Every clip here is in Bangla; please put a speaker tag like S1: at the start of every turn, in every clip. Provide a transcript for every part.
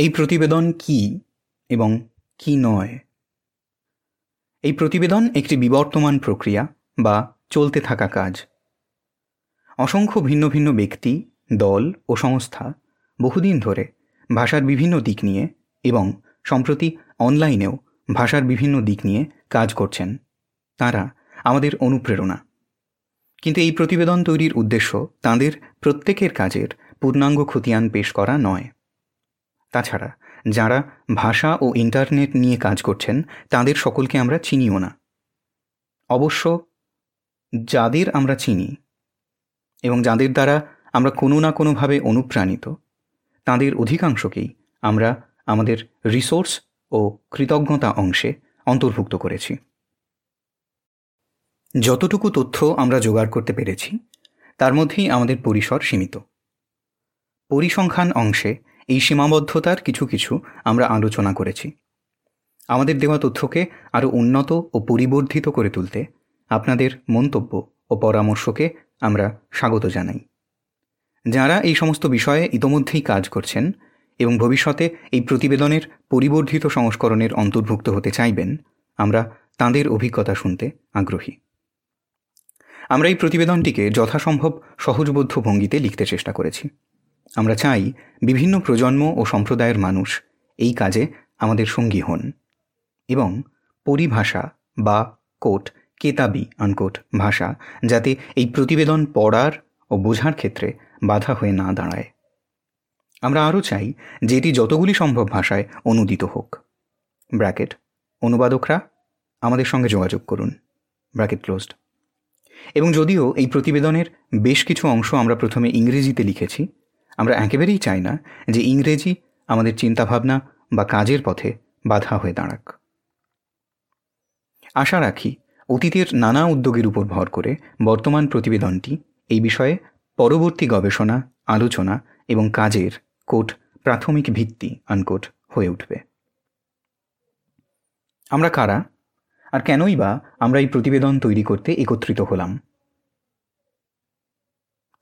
S1: এই প্রতিবেদন কি এবং কি নয়? এই প্রতিবেদন একটি বিবর্তমান প্রক্রিয়া বা চলতে থাকা কাজ। অসংখ্য ভিন্ন ভিন্ন ব্যক্তি, দল ও সংস্থা বহুদিন ধরে ভাষার বিভিন্ন দিক নিয়ে এবং সম্প্রতি অনলাইনেও ভাষার বিভিন্ন দিক নিয়ে কাজ করছেন। তারা আমাদের অনুপ্রেরণা। কিন্তু এই প্রতিবেদন তৈরির উদ্দেশ্য তাঁদের প্রত্যেকের কাজের পূর্ণাঙ্গ খতিয়ান পেশ করা নয়। তাছাড়া, যারা ভাষা ও ইন্টারনেট নিয়ে কাজ করছেন, তাদের সকলকে আমরা চিনিও না। অবশ্য যাদের আমরা চিনি এবং যাদের দ্বারা আমরা কোনো না কোনোভাবে অনুপ্রাণিত, তাদের অধিকাংশকেই আমরা আমাদের রিসোর্স ও কৃতজ্ঞতা অংশে অন্তর্ভুক্ত করেছি। যতটুকু তথ্য আমরা জোগাড় করতে পেরেছি, তার মধ্যেই আমাদের পরিসর সীমিত। পরিসংখ্যান অংশে এই সীমাবদ্ধতার কিছু কিছু আমরা আলোচনা করেছি। আমাদের দেওয়া তথ্যকে আরও উন্নত ও পরিবর্ধিত করে তুলতে আপনাদের মন্তব্য ও পরামর্শকে আমরা স্বাগত জানাই। যারা এই সমস্ত বিষয়ে ইতোমধ্যেই কাজ করছেন এবং ভবিষ্যতে এই প্রতিবেদনের পরিবর্ধিত সংস্করণের অন্তর্ভুক্ত হতে চাইবেন, আমরা তাঁদের অভিজ্ঞতা শুনতে আগ্রহী। আমরা এই প্রতিবেদনটিকে যথাসম্ভব সহজবোধ্য ভঙ্গিতে লিখতে চেষ্টা করেছি। আমরা চাই বিভিন্ন প্রজন্ম ও সম্প্রদায়ের মানুষ এই কাজে আমাদের সঙ্গী হন। এবং পরিভাষা বা কোট, কেতাবি, আনকোট ভাষা যাতে এই প্রতিবেদন পড়ার ও বোঝার ক্ষেত্রে বাধা হয়ে না দাঁড়ায়। আমরা আরও চাই যে এটি যতগুলি সম্ভব ভাষায় অনুদিত হোক। ব্র্যাকেট, অনুবাদকরা আমাদের সঙ্গে যোগাযোগ করুন। Bracket closed. এবং যদিও এই প্রতিবেদনের বেশ কিছু অংশ আমরা প্রথমে ইংরেজিতে লিখেছি আমরা একেবারেই চাই না যে ইংরেজি আমাদের চিন্তাভাবনা বা কাজের পথে বাধা হয়ে দাঁড়াক। আশা রাখি অতীতের নানা উদ্যোগের উপর ভর করে বর্তমান প্রতিবেদনটি এই বিষয়ে পরবর্তী গবেষণা, আলোচনা এবং কাজের কোট প্রাথমিক ভিত্তি আনকোট হয়ে উঠবে। আমরা কারা? আর কেনই বা আমরা এই প্রতিবেদন তৈরি করতে একত্রিত হলাম?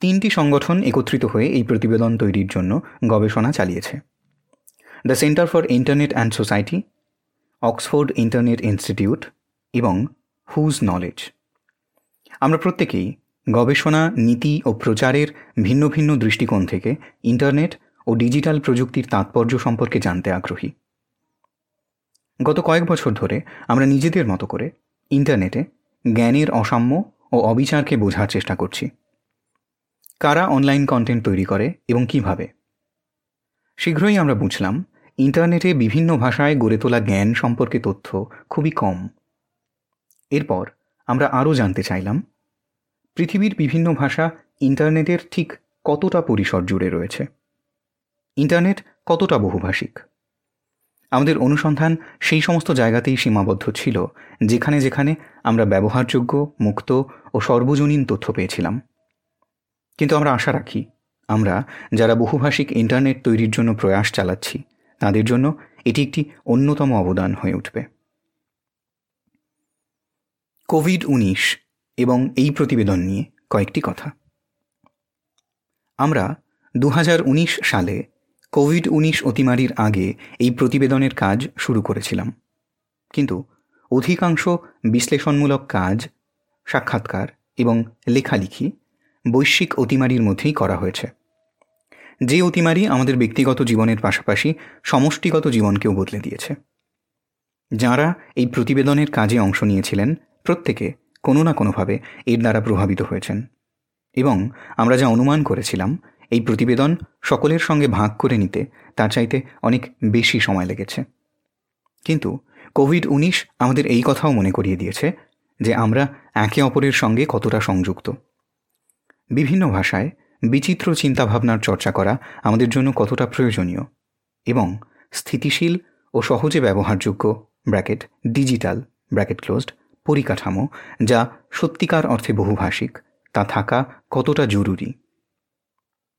S1: তিনটি সংগঠন একত্রিত হয়ে এই প্রতিবেদন তৈরির জন্য গবেষণা চালিয়েছে। The centre for internet and society Oxford internet institute এবং হুজ নলেজ আমরা প্রত্যেকেই গবেষণা, নীতি ও প্রচারের ভিন্ন ভিন্ন দৃষ্টিকোণ থেকে ইন্টারনেট ও ডিজিটাল প্রযুক্তির তাৎপর্য সম্পর্কে জানতে আগ্রহী। গত কয়েক বছর ধরে আমরা নিজেদের মতো করে ইন্টারনেটে জ্ঞানের অসাম্য ও অবিচারকে বোঝার চেষ্টা করছি। কারা অনলাইন কন্টেন্ট তৈরি করে এবং কীভাবে? শীঘ্রই আমরা বুঝলাম ইন্টারনেটে বিভিন্ন ভাষায় গড়ে তোলা জ্ঞান সম্পর্কে তথ্য খুবই কম। এরপর আমরা আরও জানতে চাইলাম, পৃথিবীর বিভিন্ন ভাষা ইন্টারনেটের ঠিক কতটা পরিসর জুড়ে রয়েছে? ইন্টারনেট কতটা বহুভাষিক? আমাদের অনুসন্ধান সেই সমস্ত জায়গাতেই সীমাবদ্ধ ছিল, যেখানে যেখানে আমরা ব্যবহারযোগ্য, মুক্ত ও সর্বজনীন তথ্য পেয়েছিলাম। কিন্তু আমরা আশা রাখি, আমরা যারা বহুভাষিক ইন্টারনেট তৈরির জন্য প্রয়াস চালাচ্ছি, তাদের জন্য এটি একটি অন্যতম অবদান হয়ে উঠবে। কোভিড উনিশ এবং এই প্রতিবেদন নিয়ে কয়েকটি কথা। আমরা দু হাজার উনিশ সালে কোভিড উনিশ অতিমারির আগে এই প্রতিবেদনের কাজ শুরু করেছিলাম। কিন্তু অধিকাংশ বিশ্লেষণমূলক কাজ, সাক্ষাৎকার এবং লেখালেখি বৈশ্বিক অতিমারির মধ্যেই করা হয়েছে। যে অতিমারি আমাদের ব্যক্তিগত জীবনের পাশাপাশি সমষ্টিগত জীবনকেও বদলে দিয়েছে। যাঁরা এই প্রতিবেদনের কাজে অংশ নিয়েছিলেন, প্রত্যেকে কোনো না কোনোভাবে এর দ্বারা প্রভাবিত হয়েছেন। এবং আমরা যা অনুমান করেছিলাম, এই প্রতিবেদন সকলের সঙ্গে ভাগ করে নিতে তার চাইতে অনেক বেশি সময় লেগেছে। কিন্তু কোভিড উনিশ আমাদের এই কথাও মনে করিয়ে দিয়েছে যে আমরা একে অপরের সঙ্গে কতটা সংযুক্ত। বিভিন্ন ভাষায় বিচিত্র চিন্তাভাবনার চর্চা করা আমাদের জন্য কতটা প্রয়োজনীয় এবং স্থিতিশীল ও সহজে ব্যবহারযোগ্য ব্র্যাকেট ডিজিটাল ব্র্যাকেট ক্লোজড পরিকাঠামো যা সত্যিকার অর্থে বহুভাষিক তা থাকা কতটা জরুরি।